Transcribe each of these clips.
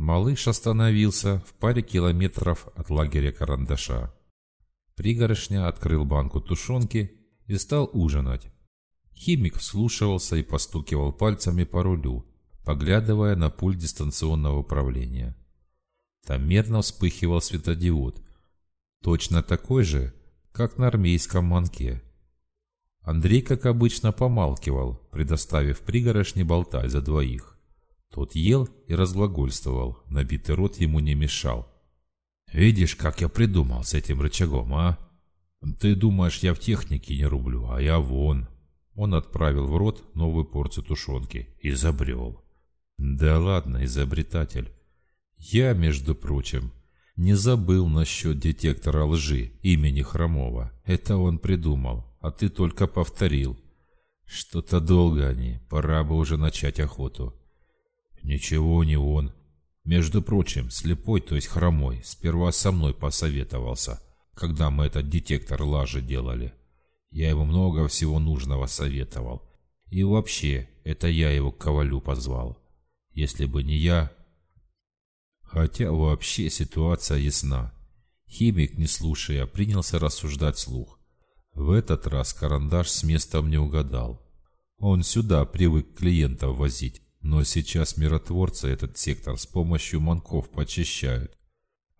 Малыш остановился в паре километров от лагеря Карандаша. Пригорошня открыл банку тушенки и стал ужинать. Химик вслушивался и постукивал пальцами по рулю, поглядывая на пульт дистанционного управления. Там мерно вспыхивал светодиод, точно такой же, как на армейском манке. Андрей, как обычно, помалкивал, предоставив пригорошне болтать за двоих. Тот ел и разглагольствовал, набитый рот ему не мешал. «Видишь, как я придумал с этим рычагом, а? Ты думаешь, я в технике не рублю, а я вон». Он отправил в рот новую порцию тушенки. Изобрел. «Да ладно, изобретатель. Я, между прочим, не забыл насчет детектора лжи имени Хромова. Это он придумал, а ты только повторил. Что-то долго они, пора бы уже начать охоту». «Ничего не он. Между прочим, слепой, то есть хромой, сперва со мной посоветовался, когда мы этот детектор лажи делали. Я ему много всего нужного советовал. И вообще, это я его к Ковалю позвал. Если бы не я... Хотя вообще ситуация ясна. Химик, не слушая, принялся рассуждать слух. В этот раз карандаш с местом не угадал. Он сюда привык клиентов возить, но сейчас миротворцы этот сектор с помощью манков почищают.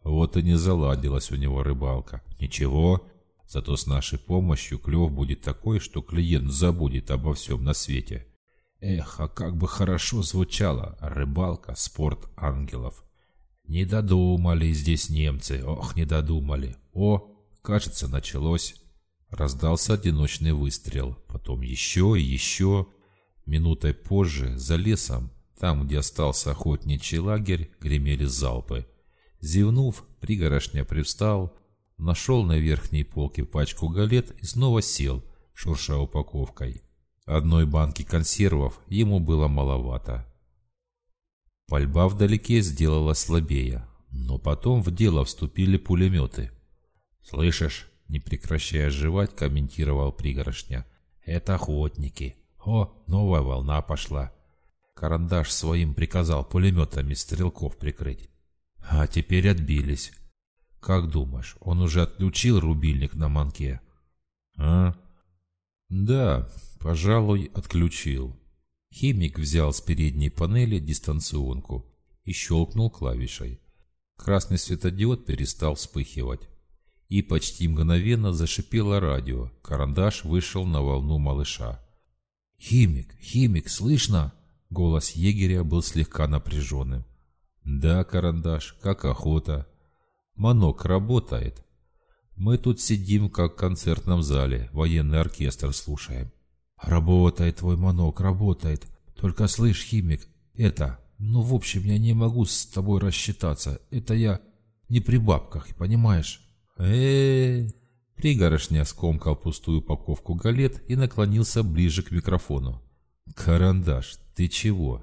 Вот и не заладилась у него рыбалка. Ничего, зато с нашей помощью клев будет такой, что клиент забудет обо всем на свете. Эх, а как бы хорошо звучало рыбалка, спорт ангелов. Не додумали здесь немцы, ох, не додумали. О, кажется, началось. Раздался одиночный выстрел, потом еще и еще. Минутой позже, за лесом, там, где остался охотничий лагерь, гремели залпы. Зевнув, пригорошня привстал, нашел на верхней полке пачку галет и снова сел, шурша упаковкой. Одной банки консервов ему было маловато. Пальба вдалеке сделала слабее, но потом в дело вступили пулеметы. «Слышишь?» — не прекращая жевать, комментировал пригорошня. «Это охотники. О, новая волна пошла. Карандаш своим приказал пулеметами стрелков прикрыть. А теперь отбились. Как думаешь, он уже отключил рубильник на манке? А? Да, пожалуй, отключил. Химик взял с передней панели дистанционку и щелкнул клавишей. Красный светодиод перестал вспыхивать. И почти мгновенно зашипело радио. Карандаш вышел на волну малыша. «Химик, химик, слышно?» Голос егеря был слегка напряженным. «Да, карандаш, как охота. Манок работает. Мы тут сидим, как в концертном зале, военный оркестр слушаем». «Работает твой манок, работает. Только слышь, химик, это... Ну, в общем, я не могу с тобой рассчитаться. Это я не при бабках, понимаешь?» «Э-э-э...» Пригорошня скомкал пустую упаковку галет и наклонился ближе к микрофону. «Карандаш, ты чего?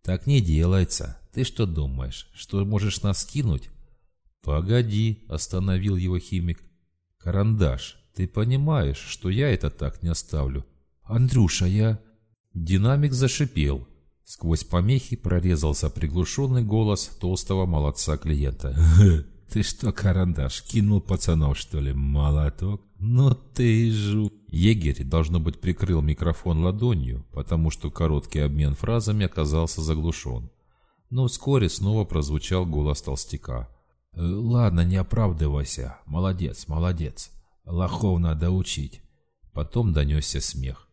Так не делается. Ты что думаешь, что можешь нас скинуть?» «Погоди», — остановил его химик. «Карандаш, ты понимаешь, что я это так не оставлю?» «Андрюша, я...» Динамик зашипел. Сквозь помехи прорезался приглушенный голос толстого молодца клиента. «Ты что, карандаш, кинул пацанов, что ли? Молоток? Ну ты жу...» Егерь, должно быть, прикрыл микрофон ладонью, потому что короткий обмен фразами оказался заглушен. Но вскоре снова прозвучал голос толстяка. «Э, «Ладно, не оправдывайся. Молодец, молодец. Лохов надо учить». Потом донесся смех.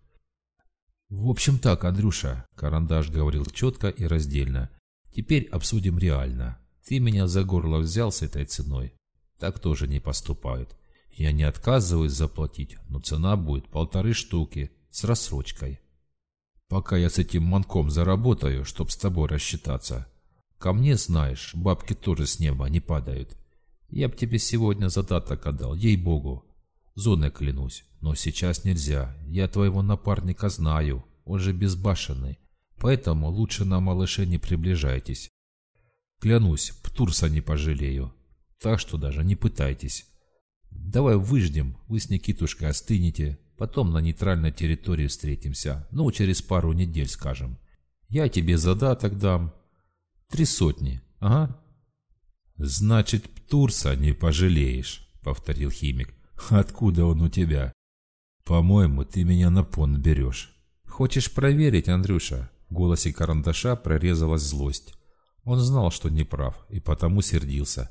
«В общем так, Андрюша», — Карандаш говорил четко и раздельно. «Теперь обсудим реально. Ты меня за горло взял с этой ценой. Так тоже не поступают. Я не отказываюсь заплатить, но цена будет полторы штуки с рассрочкой. Пока я с этим манком заработаю, чтоб с тобой рассчитаться. Ко мне, знаешь, бабки тоже с неба не падают. Я б тебе сегодня задаток отдал, ей-богу. Зоной клянусь, но сейчас нельзя. Я твоего напарника знаю, он же безбашенный. Поэтому лучше на малыше не приближайтесь. Клянусь, Птурса не пожалею. Так что даже не пытайтесь. Давай выждем, вы с Никитушкой остынете, потом на нейтральной территории встретимся, ну, через пару недель, скажем. Я тебе задаток дам. Три сотни, Ага. Значит, Птурса не пожалеешь, повторил химик. Откуда он у тебя? По-моему, ты меня на понт берешь. Хочешь проверить, Андрюша? В голосе карандаша прорезалась злость. Он знал, что не прав, и потому сердился.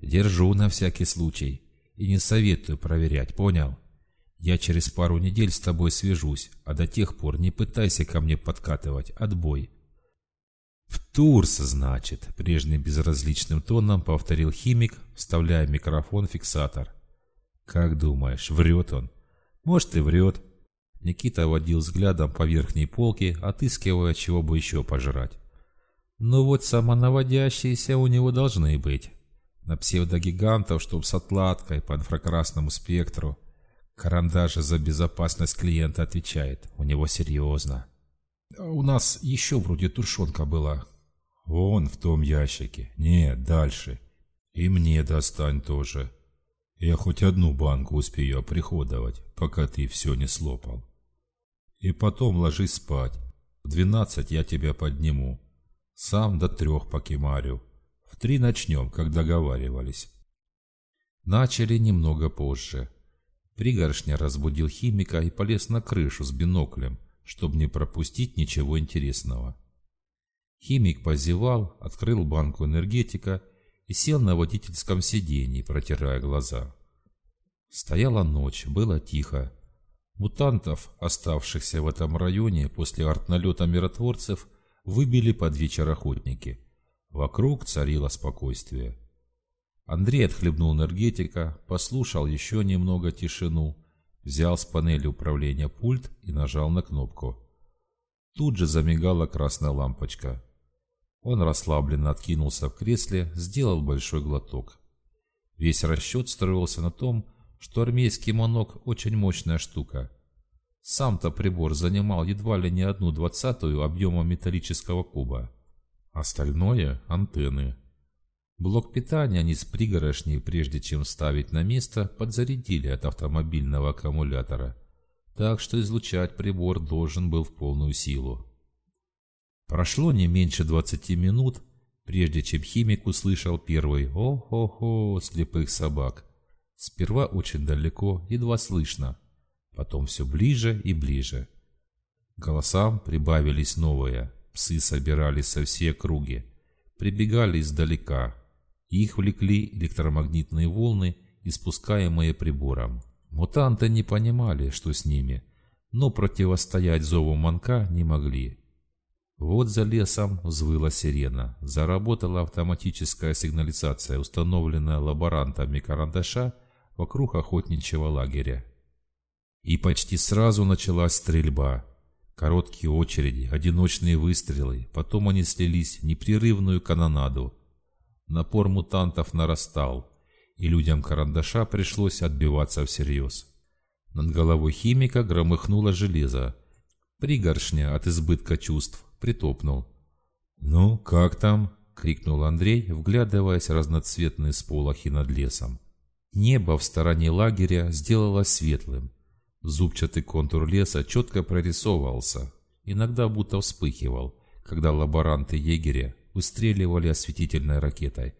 Держу на всякий случай. И не советую проверять, понял? Я через пару недель с тобой свяжусь, а до тех пор не пытайся ко мне подкатывать. Отбой. «В Турс, значит», — прежним безразличным тоном повторил химик, вставляя микрофон в фиксатор. «Как думаешь, врет он?» «Может, и врет». Никита водил взглядом по верхней полке, отыскивая, чего бы еще пожрать. «Ну вот самонаводящиеся у него должны быть. На псевдогигантов, чтоб с отладкой по инфракрасному спектру. Карандаш за безопасность клиента отвечает. У него серьезно». У нас еще вроде тушенка была. Вон в том ящике. Нет, дальше. И мне достань тоже. Я хоть одну банку успею оприходовать, пока ты все не слопал. И потом ложись спать. В двенадцать я тебя подниму. Сам до трех покемарю. В три начнем, как договаривались. Начали немного позже. Пригоршня разбудил химика и полез на крышу с биноклем, чтобы не пропустить ничего интересного. Химик позевал, открыл банку энергетика и сел на водительском сиденье, протирая глаза. Стояла ночь, было тихо. Мутантов, оставшихся в этом районе после артналета миротворцев, выбили под вечер охотники. Вокруг царило спокойствие. Андрей отхлебнул энергетика, послушал еще немного тишину взял с панели управления пульт и нажал на кнопку. Тут же замигала красная лампочка. Он расслабленно откинулся в кресле, сделал большой глоток. Весь расчет строился на том, что армейский монок очень мощная штука. Сам-то прибор занимал едва ли не одну двадцатую объема металлического куба. Остальное – антенны. Блок питания они с пригорошней, прежде чем ставить на место, подзарядили от автомобильного аккумулятора, так что излучать прибор должен был в полную силу. Прошло не меньше 20 минут, прежде чем химик услышал первый «О-хо-хо» слепых собак. Сперва очень далеко, едва слышно, потом все ближе и ближе. Голосам прибавились новые, псы собирались со всей округи, прибегали издалека, их влекли электромагнитные волны, испускаемые прибором. Мутанты не понимали, что с ними, но противостоять зову манка не могли. Вот за лесом взвыла сирена. Заработала автоматическая сигнализация, установленная лаборантами карандаша вокруг охотничьего лагеря. И почти сразу началась стрельба. Короткие очереди, одиночные выстрелы, потом они слились в непрерывную канонаду. Напор мутантов нарастал, и людям карандаша пришлось отбиваться всерьез. Над головой химика громыхнуло железо. Пригоршня от избытка чувств притопнул. «Ну, как там?» — крикнул Андрей, вглядываясь в разноцветные сполохи над лесом. Небо в стороне лагеря сделалось светлым. Зубчатый контур леса четко прорисовывался, иногда будто вспыхивал, когда лаборанты егеря выстреливали осветительной ракетой.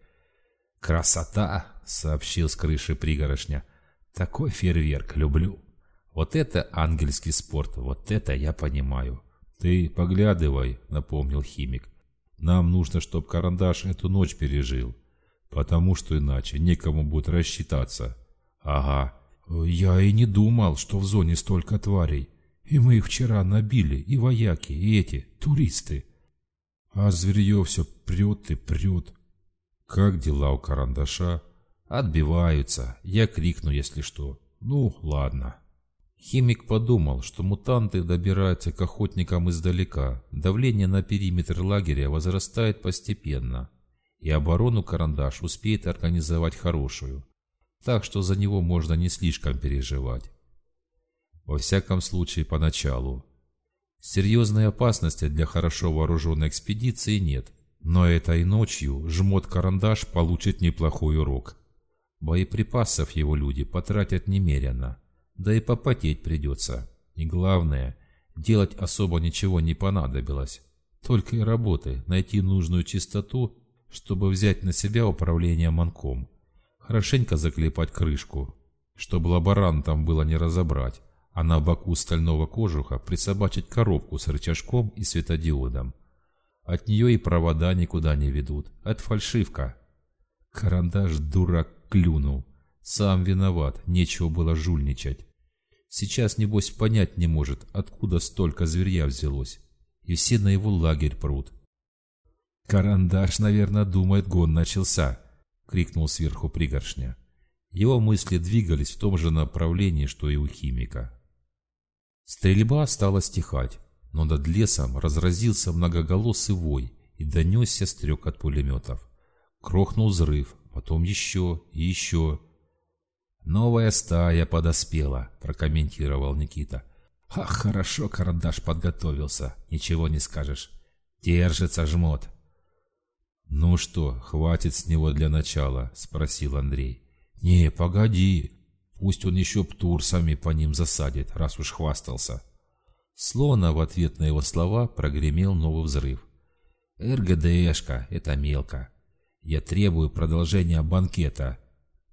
«Красота!» — сообщил с крыши пригорошня. «Такой фейерверк люблю. Вот это ангельский спорт, вот это я понимаю». «Ты поглядывай», — напомнил химик. «Нам нужно, чтобы карандаш эту ночь пережил, потому что иначе некому будет рассчитаться». «Ага. Я и не думал, что в зоне столько тварей. И мы их вчера набили, и вояки, и эти, туристы». А зверье все прет и прет. Как дела у карандаша? Отбиваются. Я крикну, если что. Ну, ладно. Химик подумал, что мутанты добираются к охотникам издалека. Давление на периметр лагеря возрастает постепенно. И оборону карандаш успеет организовать хорошую. Так что за него можно не слишком переживать. Во всяком случае, поначалу. Серьезной опасности для хорошо вооруженной экспедиции нет, но этой ночью жмот-карандаш получит неплохой урок. Боеприпасов его люди потратят немерено, да и попотеть придется. И главное, делать особо ничего не понадобилось. Только и работы найти нужную частоту, чтобы взять на себя управление манком. Хорошенько заклепать крышку, чтобы лаборантам было не разобрать, а на боку стального кожуха присобачить коробку с рычажком и светодиодом. От нее и провода никуда не ведут. Это фальшивка. Карандаш дурак клюнул. Сам виноват, нечего было жульничать. Сейчас, небось, понять не может, откуда столько зверья взялось. И все на его лагерь прут. «Карандаш, наверное, думает, гон начался!» — крикнул сверху пригоршня. Его мысли двигались в том же направлении, что и у химика. Стрельба стала стихать, но над лесом разразился многоголосый вой и донесся стрек от пулеметов. Крохнул взрыв, потом еще и еще. «Новая стая подоспела», — прокомментировал Никита. «Ах, хорошо карандаш подготовился, ничего не скажешь. Держится жмот». «Ну что, хватит с него для начала?» — спросил Андрей. «Не, погоди. Пусть он еще птурсами по ним засадит, раз уж хвастался». Словно в ответ на его слова прогремел новый взрыв. «РГДшка, это мелко. Я требую продолжения банкета».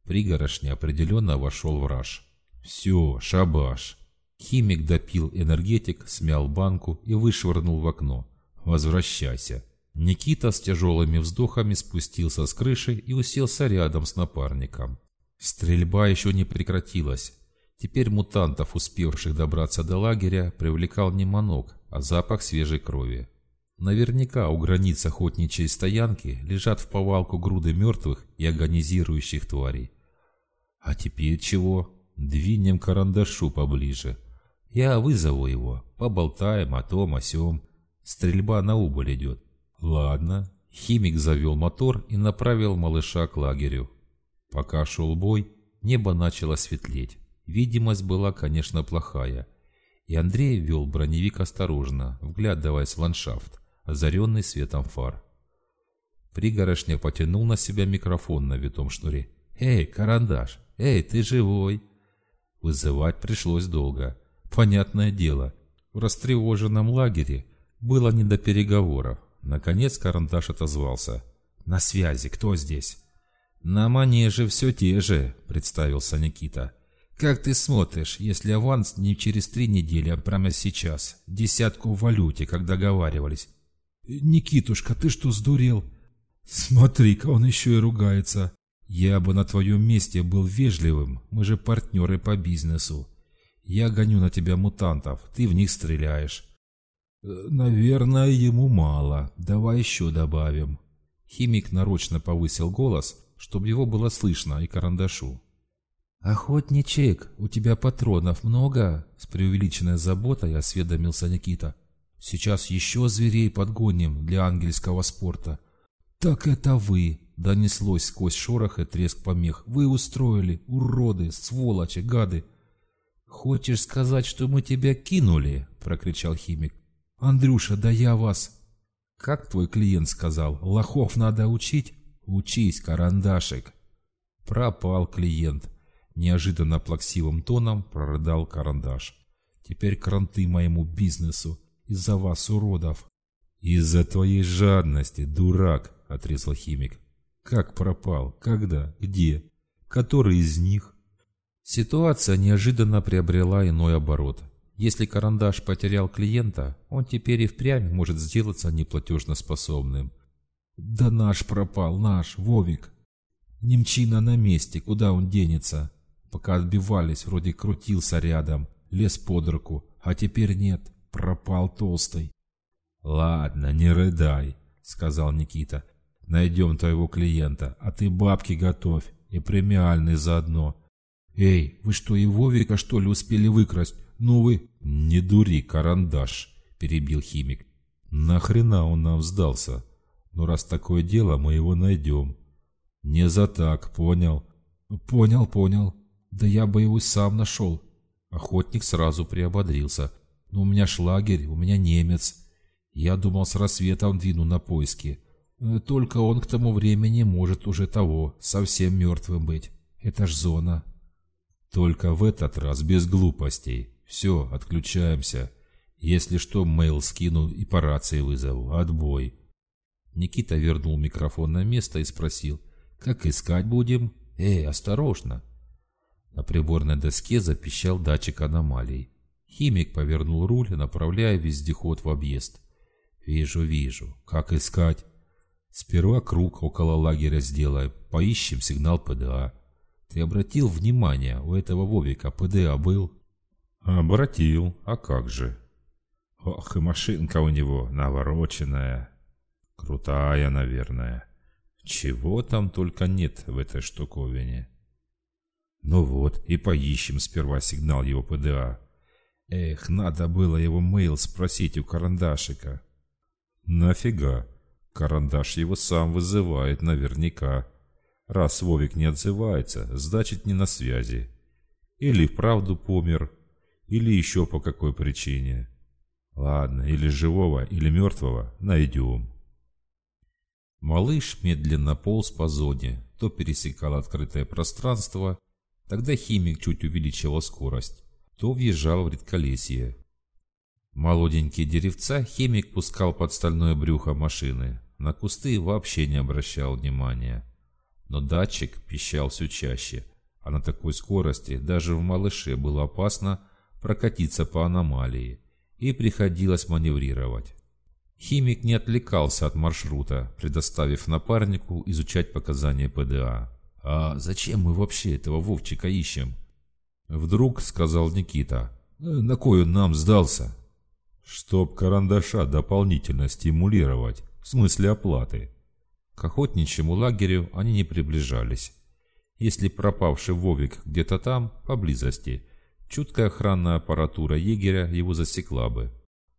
Пригорошня определенно вошел в раж. «Все, шабаш». Химик допил энергетик, смял банку и вышвырнул в окно. «Возвращайся». Никита с тяжелыми вздохами спустился с крыши и уселся рядом с напарником. Стрельба еще не прекратилась. Теперь мутантов, успевших добраться до лагеря, привлекал не манок, а запах свежей крови. Наверняка у границ охотничьей стоянки лежат в повалку груды мертвых и агонизирующих тварей. А теперь чего? Двинем карандашу поближе. Я вызову его, поболтаем о том, о сём. Стрельба на убыль идет. Ладно. Химик завел мотор и направил малыша к лагерю. Пока шел бой, небо начало светлеть. Видимость была, конечно, плохая. И Андрей вел броневик осторожно, вглядываясь в ландшафт, озаренный светом фар. Пригорошня потянул на себя микрофон на витом шнуре. «Эй, карандаш! Эй, ты живой!» Вызывать пришлось долго. Понятное дело, в растревоженном лагере было не до переговоров. Наконец карандаш отозвался. «На связи, кто здесь?» «На манеже все те же», — представился Никита. «Как ты смотришь, если аванс не через три недели, а прямо сейчас? Десятку в валюте, как договаривались?» «Никитушка, ты что, сдурел?» «Смотри-ка, он еще и ругается. Я бы на твоем месте был вежливым, мы же партнеры по бизнесу. Я гоню на тебя мутантов, ты в них стреляешь. «Наверное, ему мало. Давай еще добавим». Химик нарочно повысил голос, чтобы его было слышно и карандашу. «Охотничек, у тебя патронов много?» С преувеличенной заботой осведомился Никита. «Сейчас еще зверей подгоним для ангельского спорта». «Так это вы!» — донеслось сквозь шорох и треск помех. «Вы устроили, уроды, сволочи, гады!» «Хочешь сказать, что мы тебя кинули?» — прокричал химик. «Андрюша, да я вас...» «Как твой клиент сказал, лохов надо учить? Учись, карандашик!» Пропал клиент. Неожиданно плаксивым тоном прорыдал карандаш. «Теперь кранты моему бизнесу. Из-за вас, уродов!» «Из-за твоей жадности, дурак!» — отрезал химик. «Как пропал? Когда? Где? Который из них?» Ситуация неожиданно приобрела иной оборот. Если карандаш потерял клиента, он теперь и впрямь может сделаться неплатежноспособным. Да наш пропал, наш, Вовик. Немчина на месте, куда он денется? Пока отбивались, вроде крутился рядом, лез под руку, а теперь нет, пропал толстый. Ладно, не рыдай, сказал Никита. Найдем твоего клиента, а ты бабки готовь и премиальный заодно. Эй, вы что, и Вовика что ли успели выкрасть? «Ну вы...» «Не дури, карандаш», — перебил химик. «Нахрена он нам сдался? Ну раз такое дело, мы его найдем». «Не за так, понял?» «Понял, понял. Да я бы его сам нашел». Охотник сразу приободрился. «Ну у меня шлагерь, у меня немец. Я думал, с рассветом двину на поиски. Только он к тому времени может уже того, совсем мертвым быть. Это ж зона». «Только в этот раз без глупостей», все, отключаемся. Если что, мейл скину и по рации вызову. Отбой. Никита вернул микрофон на место и спросил, «Как искать будем? Эй, осторожно!» На приборной доске запищал датчик аномалий. Химик повернул руль, направляя вездеход в объезд. «Вижу, вижу. Как искать?» «Сперва круг около лагеря сделаем. Поищем сигнал ПДА». «Ты обратил внимание, у этого Вовика ПДА был?» «Обратил. А как же?» «Ох, и машинка у него навороченная. Крутая, наверное. Чего там только нет в этой штуковине». «Ну вот, и поищем сперва сигнал его ПДА». Эх, надо было его мейл спросить у карандашика. Нафига? Карандаш его сам вызывает наверняка. Раз Вовик не отзывается, значит не на связи. Или вправду помер, или еще по какой причине. Ладно, или живого, или мертвого найдем. Малыш медленно полз по зоне, то пересекал открытое пространство, тогда химик чуть увеличивал скорость, то въезжал в редколесье. Молоденькие деревца химик пускал под стальное брюхо машины, на кусты вообще не обращал внимания. Но датчик пищал все чаще, а на такой скорости даже в малыше было опасно прокатиться по аномалии, и приходилось маневрировать. Химик не отвлекался от маршрута, предоставив напарнику изучать показания ПДА. «А зачем мы вообще этого Вовчика ищем?» Вдруг сказал Никита. «Э, «На кой он нам сдался?» «Чтоб карандаша дополнительно стимулировать, в смысле оплаты». К охотничьему лагерю они не приближались. Если пропавший Вовик где-то там, поблизости, чуткая охранная аппаратура егеря его засекла бы.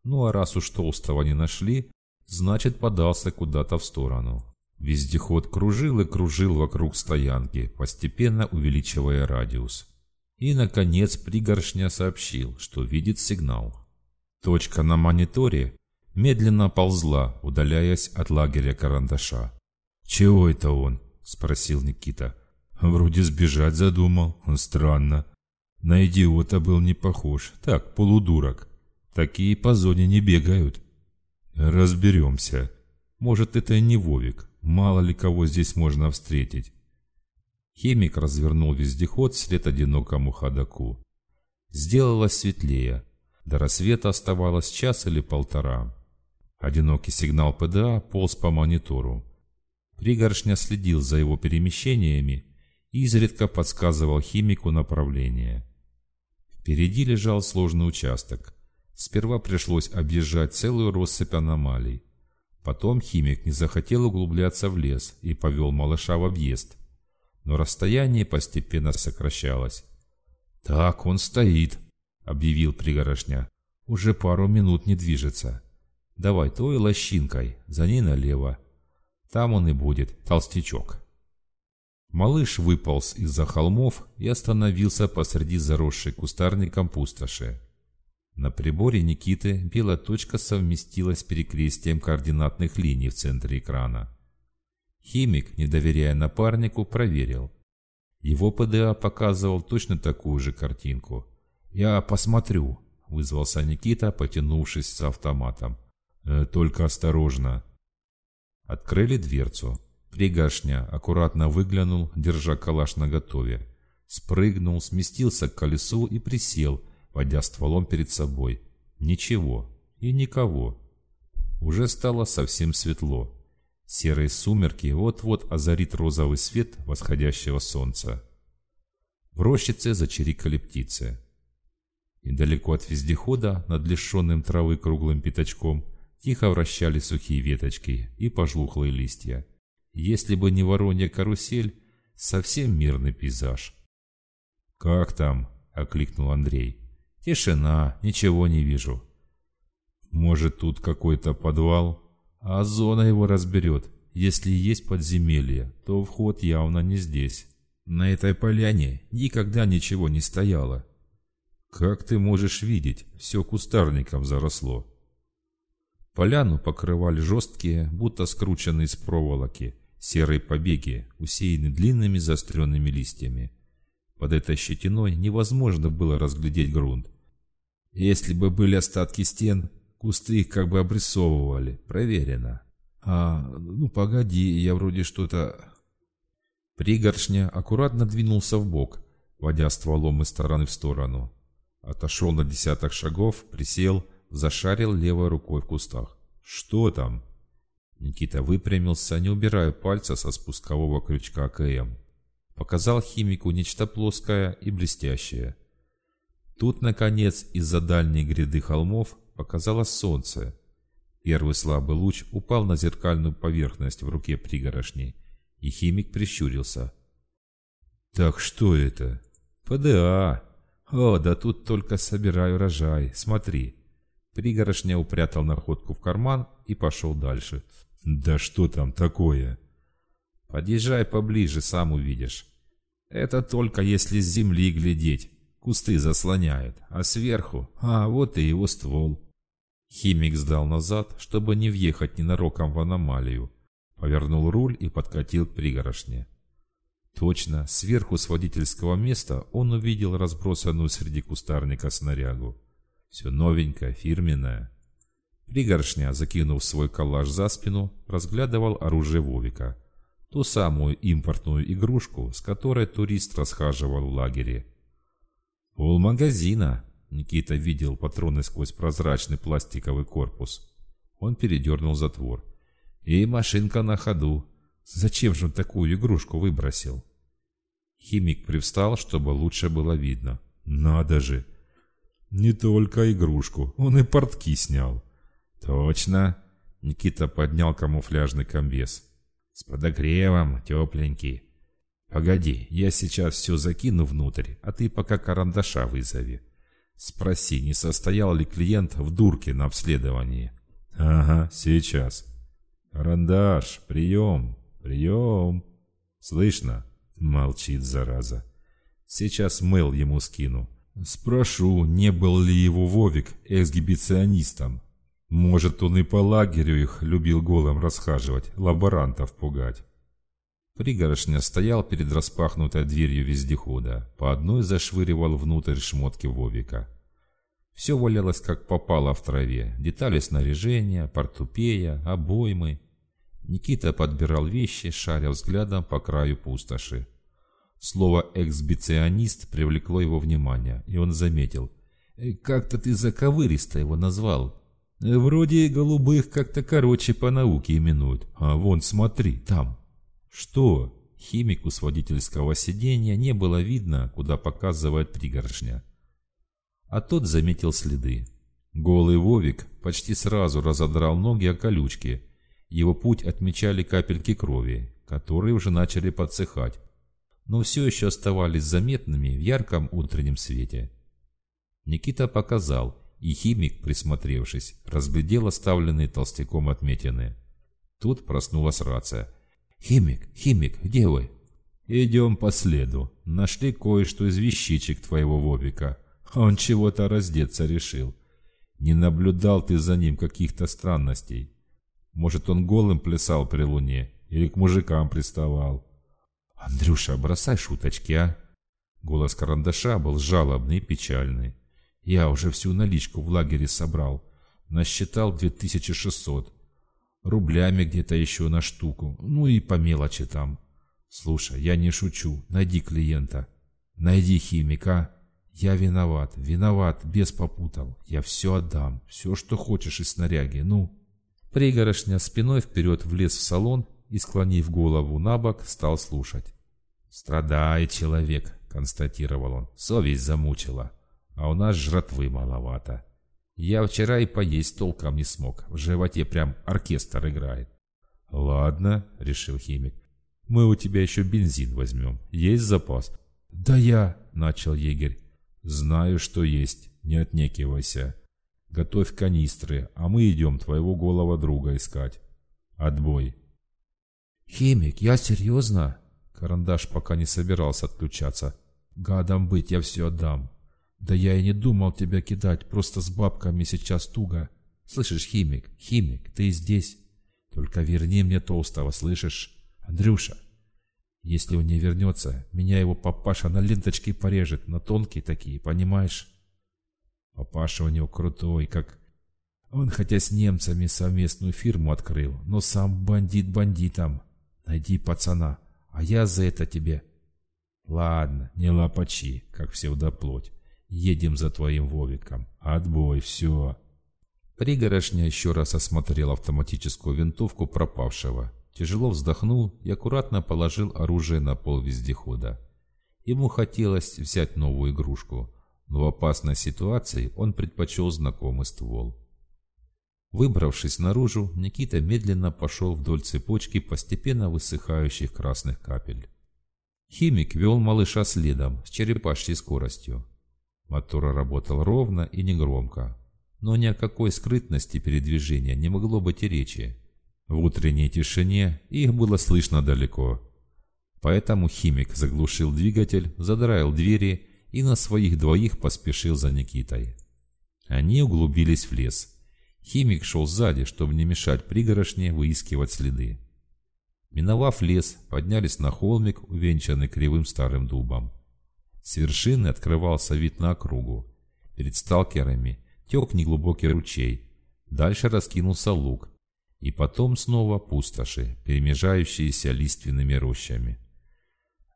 Ну а раз уж толстого не нашли, значит подался куда-то в сторону. Вездеход кружил и кружил вокруг стоянки, постепенно увеличивая радиус. И, наконец, пригоршня сообщил, что видит сигнал. Точка на мониторе медленно ползла, удаляясь от лагеря карандаша. «Чего это он?» – спросил Никита. «Вроде сбежать задумал. Странно. На идиота был не похож. Так, полудурок. Такие по зоне не бегают». «Разберемся. Может, это и не Вовик. Мало ли кого здесь можно встретить. Химик развернул вездеход вслед одинокому ходаку. Сделалось светлее. До рассвета оставалось час или полтора. Одинокий сигнал ПДА полз по монитору. Пригоршня следил за его перемещениями и изредка подсказывал химику направление. Впереди лежал сложный участок. Сперва пришлось объезжать целую россыпь аномалий. Потом химик не захотел углубляться в лес и повел малыша в объезд но расстояние постепенно сокращалось. «Так, он стоит», — объявил пригорошня. «Уже пару минут не движется. Давай той лощинкой, за ней налево. Там он и будет, толстячок». Малыш выполз из-за холмов и остановился посреди заросшей кустарником пустоши. На приборе Никиты белая точка совместилась с перекрестием координатных линий в центре экрана. Химик, не доверяя напарнику, проверил. Его ПДА показывал точно такую же картинку. «Я посмотрю», — вызвался Никита, потянувшись с автоматом. «Э, «Только осторожно». Открыли дверцу. Пригоршня аккуратно выглянул, держа калаш наготове. Спрыгнул, сместился к колесу и присел, водя стволом перед собой. Ничего и никого. Уже стало совсем светло. Серые сумерки вот-вот озарит розовый свет восходящего солнца. В рощице зачирикали птицы. Недалеко от вездехода, над лишенным травы круглым пятачком, тихо вращали сухие веточки и пожлухлые листья. Если бы не воронья карусель, совсем мирный пейзаж. «Как там?» — окликнул Андрей. «Тишина, ничего не вижу». «Может, тут какой-то подвал?» А зона его разберет. Если есть подземелье, то вход явно не здесь. На этой поляне никогда ничего не стояло. Как ты можешь видеть, все кустарником заросло. Поляну покрывали жесткие, будто скрученные из проволоки, серые побеги, усеянные длинными заостренными листьями. Под этой щетиной невозможно было разглядеть грунт. Если бы были остатки стен, Кусты их как бы обрисовывали. Проверено. А, ну погоди, я вроде что-то... Пригоршня аккуратно двинулся в бок, водя стволом из стороны в сторону. Отошел на десяток шагов, присел, зашарил левой рукой в кустах. «Что там?» Никита выпрямился, не убирая пальца со спускового крючка КМ. Показал химику нечто плоское и блестящее. Тут, наконец, из-за дальней гряды холмов показалось солнце. Первый слабый луч упал на зеркальную поверхность в руке пригорошней, и химик прищурился. «Так что это?» «ПДА. О, да тут только собираю рожай. Смотри». Пригорошня упрятал находку в карман и пошел дальше. «Да что там такое?» «Подъезжай поближе, сам увидишь. Это только если с земли глядеть. Кусты заслоняют, а сверху... А, вот и его ствол». Химик сдал назад, чтобы не въехать ненароком в аномалию. Повернул руль и подкатил к пригорошне. Точно, сверху с водительского места он увидел разбросанную среди кустарника снарягу. Все новенькое, фирменное. Пригоршня, закинув свой коллаж за спину, разглядывал оружие Вовика. Ту самую импортную игрушку, с которой турист расхаживал в лагере. Пол магазина. Никита видел патроны сквозь прозрачный пластиковый корпус. Он передернул затвор. И машинка на ходу. Зачем же он такую игрушку выбросил? Химик привстал, чтобы лучше было видно. Надо же! Не только игрушку, он и портки снял. Точно. Никита поднял камуфляжный комбез. С подогревом, тепленький. Погоди, я сейчас все закину внутрь, а ты пока карандаша вызови. Спроси, не состоял ли клиент в дурке на обследовании. Ага, сейчас. Карандаш, прием, прием. Слышно? Молчит, зараза. Сейчас мыл ему скину. Спрошу, не был ли его Вовик эксгибиционистом. Может, он и по лагерю их любил голым расхаживать, лаборантов пугать. Пригорошня стоял перед распахнутой дверью вездехода, по одной зашвыривал внутрь шмотки Вовика. Все валялось как попало в траве, детали снаряжения, портупея, обоймы. Никита подбирал вещи, шаря взглядом по краю пустоши. Слово «эксбиционист» привлекло его внимание, и он заметил. «Э, «Как-то ты заковыристо его назвал. Вроде голубых как-то короче по науке именуют. А вон, смотри, там». «Что?» Химику с водительского сиденья не было видно, куда показывает пригоршня. А тот заметил следы. Голый Вовик почти сразу разодрал ноги о колючки. Его путь отмечали капельки крови, которые уже начали подсыхать, но все еще оставались заметными в ярком утреннем свете. Никита показал, и химик, присмотревшись, разглядел оставленные толстяком отметины. Тут проснулась рация. «Химик, химик, где вы?» «Идем по следу. Нашли кое-что из вещичек твоего Вовика. Он чего-то раздеться решил. Не наблюдал ты за ним каких-то странностей. Может, он голым плясал при луне или к мужикам приставал?» «Андрюша, бросай шуточки, а!» Голос карандаша был жалобный и печальный. Я уже всю наличку в лагере собрал. Насчитал 2600. Рублями где-то еще на штуку. Ну и по мелочи там. Слушай, я не шучу. Найди клиента. Найди химика. Я виноват. Виноват. Без попутал. Я все отдам. Все, что хочешь из снаряги. Ну. Пригорошня спиной вперед влез в салон и, склонив голову на бок, стал слушать. «Страдает человек», — констатировал он. «Совесть замучила» а у нас жратвы маловато. Я вчера и поесть толком не смог, в животе прям оркестр играет. Ладно, решил химик, мы у тебя еще бензин возьмем, есть запас? Да я, начал егерь. Знаю, что есть, не отнекивайся. Готовь канистры, а мы идем твоего голого друга искать. Отбой. Химик, я серьезно? Карандаш пока не собирался отключаться. Гадом быть, я все отдам. Да я и не думал тебя кидать, просто с бабками сейчас туго. Слышишь, химик, химик, ты здесь? Только верни мне толстого, слышишь? Андрюша, если он не вернется, меня его папаша на ленточке порежет, на тонкие такие, понимаешь? Папаша у него крутой, как... Он хотя с немцами совместную фирму открыл, но сам бандит бандитом. Найди пацана, а я за это тебе. Ладно, не лопачи, как всевдоплоть. Едем за твоим Вовиком. Отбой, все. Пригорошня еще раз осмотрел автоматическую винтовку пропавшего, тяжело вздохнул и аккуратно положил оружие на пол вездехода. Ему хотелось взять новую игрушку, но в опасной ситуации он предпочел знакомый ствол. Выбравшись наружу, Никита медленно пошел вдоль цепочки постепенно высыхающих красных капель. Химик вел малыша следом с черепашьей скоростью. Мотор работал ровно и негромко, но ни о какой скрытности передвижения не могло быть и речи. В утренней тишине их было слышно далеко. Поэтому химик заглушил двигатель, задраил двери и на своих двоих поспешил за Никитой. Они углубились в лес. Химик шел сзади, чтобы не мешать пригорошне выискивать следы. Миновав лес, поднялись на холмик, увенчанный кривым старым дубом. С вершины открывался вид на округу. Перед сталкерами тек неглубокий ручей. Дальше раскинулся луг. И потом снова пустоши, перемежающиеся лиственными рощами.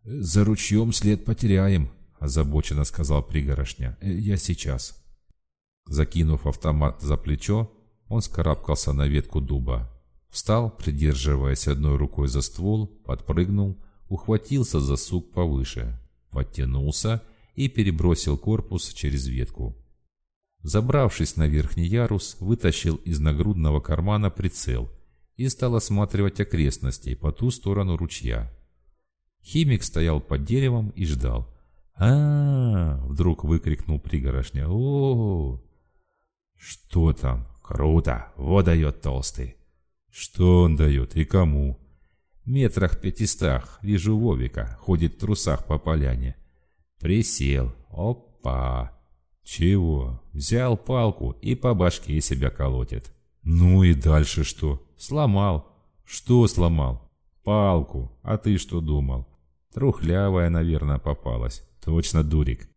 «За ручьем след потеряем», – озабоченно сказал пригорошня. «Э, «Я сейчас». Закинув автомат за плечо, он скарабкался на ветку дуба. Встал, придерживаясь одной рукой за ствол, подпрыгнул, ухватился за сук повыше, подтянулся и перебросил корпус через ветку. Забравшись на верхний ярус, вытащил из нагрудного кармана прицел и стал осматривать окрестности по ту сторону ручья. Химик стоял под деревом и ждал. а, -а, -а вдруг выкрикнул пригорошня. о, -о, -о «Что там? Круто! Вот дает толстый!» «Что он дает и кому?» «Метрах пятистах, вижу Вовика, ходит в трусах по поляне». «Присел. Опа!» «Чего?» «Взял палку и по башке себя колотит». «Ну и дальше что?» «Сломал». «Что сломал?» «Палку. А ты что думал?» «Трухлявая, наверное, попалась. Точно дурик».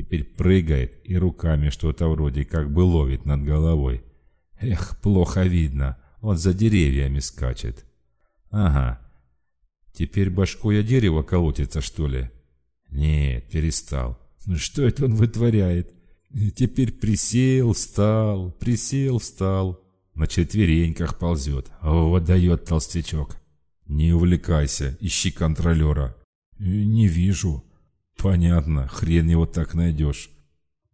Теперь прыгает и руками что-то вроде как бы ловит над головой. Эх, плохо видно. Он за деревьями скачет. Ага. Теперь башкой о дерево колотится, что ли? Нет, перестал. Ну что это он вытворяет? Теперь присел, встал, присел, встал. На четвереньках ползет. Вот дает толстячок. Не увлекайся, ищи контролера. Не вижу. Понятно, хрен его так найдешь.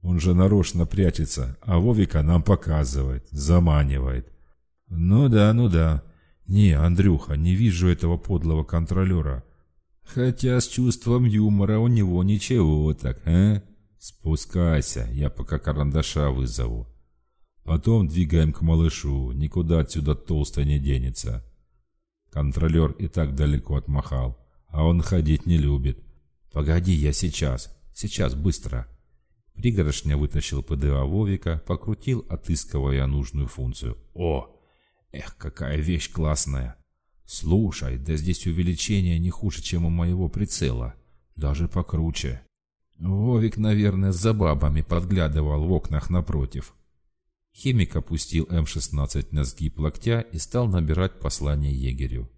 Он же нарочно прячется, а Вовика нам показывает, заманивает. Ну да, ну да. Не, Андрюха, не вижу этого подлого контролера. Хотя с чувством юмора у него ничего так, а? Спускайся, я пока карандаша вызову. Потом двигаем к малышу, никуда отсюда толсто не денется. Контролер и так далеко отмахал, а он ходить не любит. «Погоди, я сейчас. Сейчас, быстро». Пригорошня вытащил ПДА Вовика, покрутил, отыскивая нужную функцию. «О! Эх, какая вещь классная! Слушай, да здесь увеличение не хуже, чем у моего прицела. Даже покруче». Вовик, наверное, за бабами подглядывал в окнах напротив. Химик опустил М-16 на сгиб локтя и стал набирать послание егерю.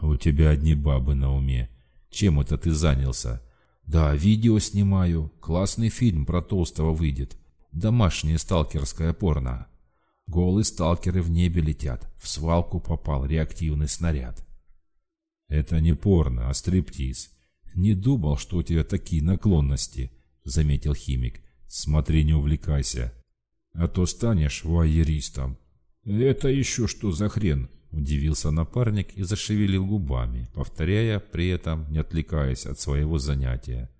«У тебя одни бабы на уме. Чем это ты занялся? Да, видео снимаю. Классный фильм про толстого выйдет. Домашнее сталкерское порно. Голые сталкеры в небе летят. В свалку попал реактивный снаряд. Это не порно, а стриптиз. Не думал, что у тебя такие наклонности, заметил химик. Смотри, не увлекайся. А то станешь вуайеристом. Это еще что за хрен? Удивился напарник и зашевелил губами, повторяя при этом, не отвлекаясь от своего занятия.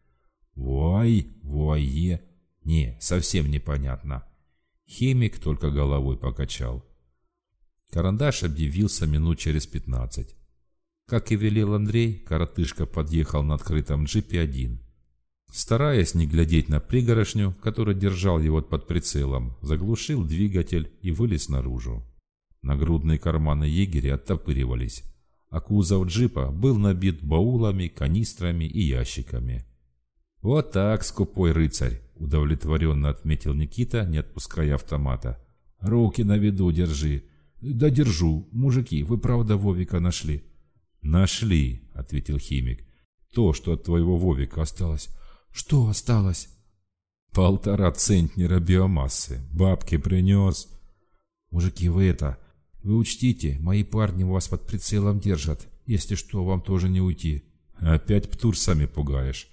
«Вуай, вуае...» «Не, совсем непонятно». Химик только головой покачал. Карандаш объявился минут через пятнадцать. Как и велел Андрей, коротышка подъехал на открытом джипе один. Стараясь не глядеть на пригорошню, который держал его под прицелом, заглушил двигатель и вылез наружу. Нагрудные карманы егеря оттопыривались, а кузов джипа был набит баулами, канистрами и ящиками. «Вот так, скупой рыцарь!» – удовлетворенно отметил Никита, не отпуская автомата. Руки на виду держи. Да держу. Мужики, вы правда Вовика нашли? Нашли, ответил химик. То, что от твоего Вовика осталось. Что осталось? Полтора центнера биомассы. Бабки принес. Мужики, вы это... Вы учтите, мои парни вас под прицелом держат. Если что, вам тоже не уйти. Опять птурсами пугаешь.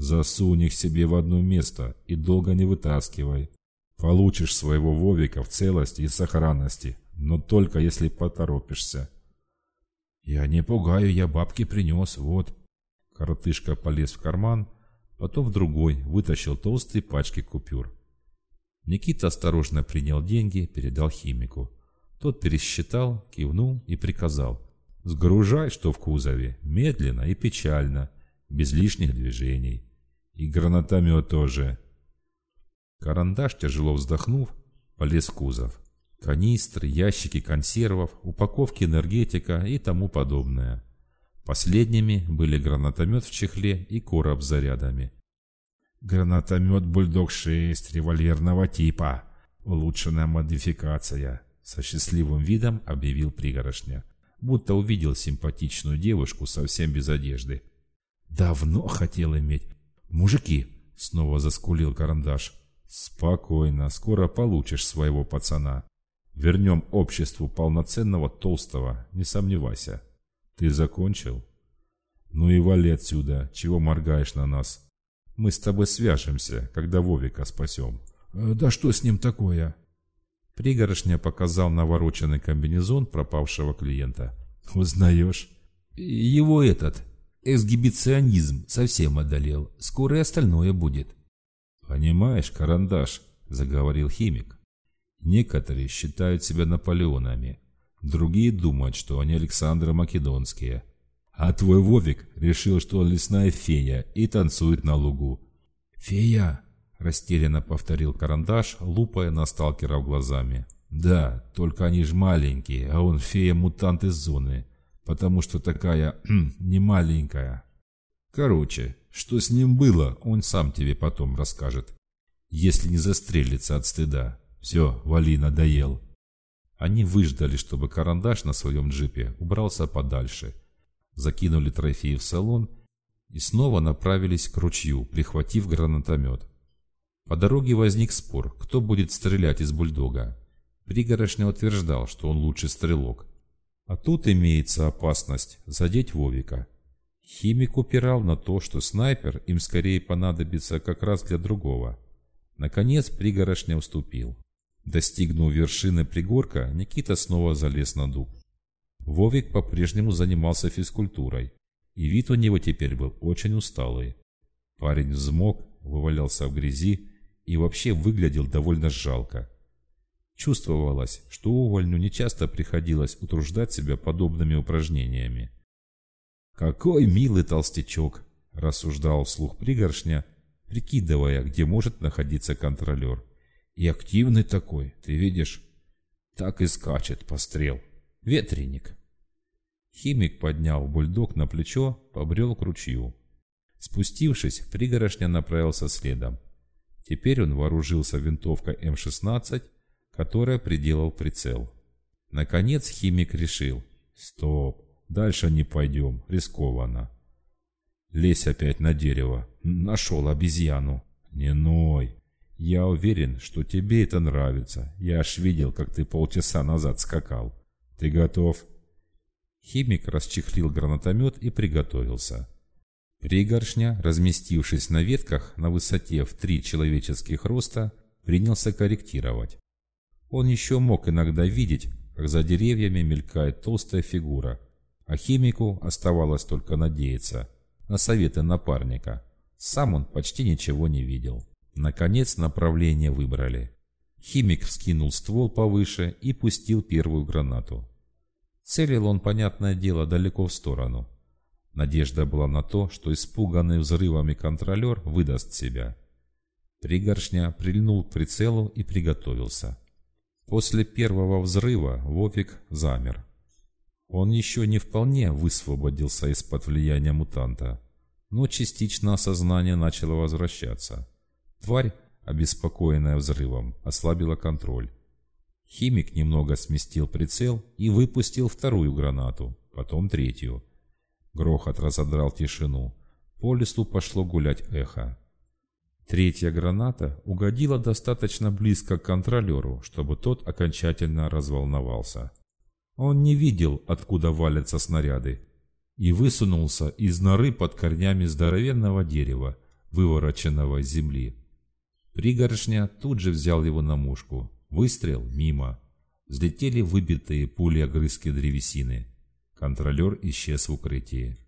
Засунь их себе в одно место и долго не вытаскивай. Получишь своего Вовика в целости и сохранности, но только если поторопишься. Я не пугаю, я бабки принес, вот. Коротышка полез в карман, потом в другой вытащил толстые пачки купюр. Никита осторожно принял деньги, передал химику. Тот пересчитал, кивнул и приказал. «Сгружай, что в кузове, медленно и печально, без лишних движений. И гранатомет тоже». Карандаш, тяжело вздохнув, полез в кузов. Канистры, ящики консервов, упаковки энергетика и тому подобное. Последними были гранатомет в чехле и короб с зарядами. «Гранатомет «Бульдог-6» револьверного типа. Улучшенная модификация», — со счастливым видом объявил пригорошня, будто увидел симпатичную девушку совсем без одежды. «Давно хотел иметь. Мужики!» — снова заскулил карандаш. «Спокойно, скоро получишь своего пацана. Вернем обществу полноценного толстого, не сомневайся. Ты закончил? Ну и вали отсюда, чего моргаешь на нас?» Мы с тобой свяжемся, когда Вовика спасем. Э, да что с ним такое? Пригорошня показал навороченный комбинезон пропавшего клиента. Узнаешь? Его этот, эксгибиционизм, совсем одолел. Скоро и остальное будет. Понимаешь, карандаш, заговорил химик. Некоторые считают себя Наполеонами. Другие думают, что они Александры Македонские. А твой Вовик решил, что он лесная фея и танцует на лугу. «Фея?» – растерянно повторил карандаш, лупая на сталкеров глазами. «Да, только они ж маленькие, а он фея-мутант из зоны, потому что такая не маленькая. Короче, что с ним было, он сам тебе потом расскажет, если не застрелится от стыда. Все, вали, надоел». Они выждали, чтобы карандаш на своем джипе убрался подальше – закинули трофеи в салон и снова направились к ручью, прихватив гранатомет. По дороге возник спор, кто будет стрелять из бульдога. Пригорошня утверждал, что он лучший стрелок. А тут имеется опасность задеть Вовика. Химик упирал на то, что снайпер им скорее понадобится как раз для другого. Наконец Пригорошня уступил. Достигнув вершины пригорка, Никита снова залез на дуб. Вовик по-прежнему занимался физкультурой, и вид у него теперь был очень усталый. Парень взмок, вывалялся в грязи и вообще выглядел довольно жалко. Чувствовалось, что увольню нечасто приходилось утруждать себя подобными упражнениями. «Какой милый толстячок!» – рассуждал вслух пригоршня, прикидывая, где может находиться контролер. «И активный такой, ты видишь? Так и скачет пострел. Ветреник!» Химик, поднял бульдог на плечо, побрел к ручью. Спустившись, пригорошня направился следом. Теперь он вооружился винтовкой М-16, которая приделал прицел. Наконец химик решил. Стоп, дальше не пойдем, рискованно. Лезь опять на дерево. Нашел обезьяну. Не ной. Я уверен, что тебе это нравится. Я аж видел, как ты полчаса назад скакал. Ты готов? Химик расчехлил гранатомет и приготовился. Пригоршня, разместившись на ветках на высоте в три человеческих роста, принялся корректировать. Он еще мог иногда видеть, как за деревьями мелькает толстая фигура, а химику оставалось только надеяться на советы напарника. Сам он почти ничего не видел. Наконец направление выбрали. Химик вскинул ствол повыше и пустил первую гранату. Целил он, понятное дело, далеко в сторону. Надежда была на то, что испуганный взрывами контролер выдаст себя. Пригоршня прильнул к прицелу и приготовился. После первого взрыва Вовик замер. Он еще не вполне высвободился из-под влияния мутанта, но частично осознание начало возвращаться. Тварь, обеспокоенная взрывом, ослабила контроль. Химик немного сместил прицел и выпустил вторую гранату, потом третью. Грохот разодрал тишину. По лесу пошло гулять эхо. Третья граната угодила достаточно близко к контролеру, чтобы тот окончательно разволновался. Он не видел, откуда валятся снаряды, и высунулся из норы под корнями здоровенного дерева, вывороченного из земли. Пригоршня тут же взял его на мушку. Выстрел мимо. Взлетели выбитые пули огрызки древесины. Контролер исчез в укрытии.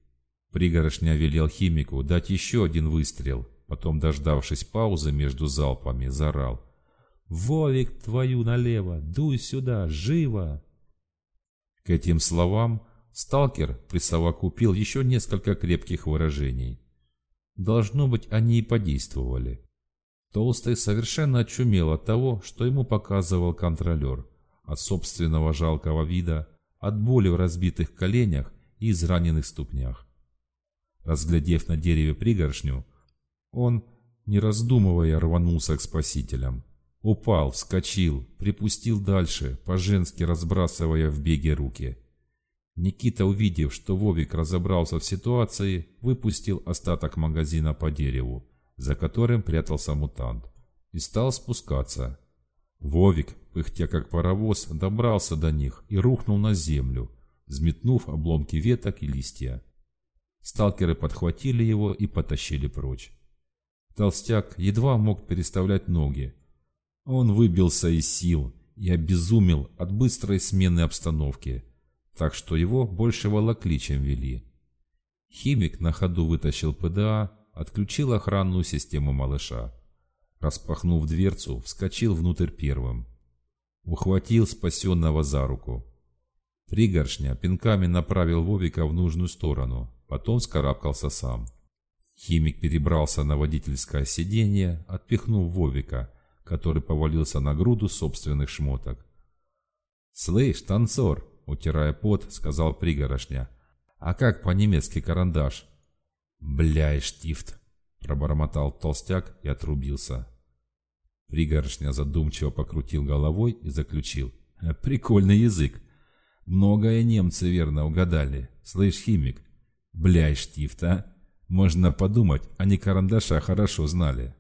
Пригоршня велел химику дать еще один выстрел, потом, дождавшись паузы между залпами, заорал. «Вовик, твою налево! Дуй сюда! Живо!» К этим словам сталкер присовокупил еще несколько крепких выражений. Должно быть, они и подействовали. Толстый совершенно очумел от того, что ему показывал контролер, от собственного жалкого вида, от боли в разбитых коленях и израненных ступнях. Разглядев на дереве пригоршню, он, не раздумывая, рванулся к спасителям. Упал, вскочил, припустил дальше, по-женски разбрасывая в беге руки. Никита, увидев, что Вовик разобрался в ситуации, выпустил остаток магазина по дереву, за которым прятался мутант, и стал спускаться. Вовик, пыхтя как паровоз, добрался до них и рухнул на землю, взметнув обломки веток и листья. Сталкеры подхватили его и потащили прочь. Толстяк едва мог переставлять ноги. Он выбился из сил и обезумел от быстрой смены обстановки, так что его больше волокли, чем вели. Химик на ходу вытащил ПДА, отключил охранную систему малыша. Распахнув дверцу, вскочил внутрь первым. Ухватил спасенного за руку. Пригоршня пинками направил Вовика в нужную сторону, потом скарабкался сам. Химик перебрался на водительское сиденье, отпихнув Вовика, который повалился на груду собственных шмоток. «Слышь, танцор!» — утирая пот, сказал пригорошня. «А как по-немецки карандаш?» «Бляй, штифт!» — пробормотал толстяк и отрубился. Пригорошня задумчиво покрутил головой и заключил. «Прикольный язык. Многое немцы верно угадали. Слышь, химик, бляй, штифт, а?» Можно подумать, они карандаша хорошо знали.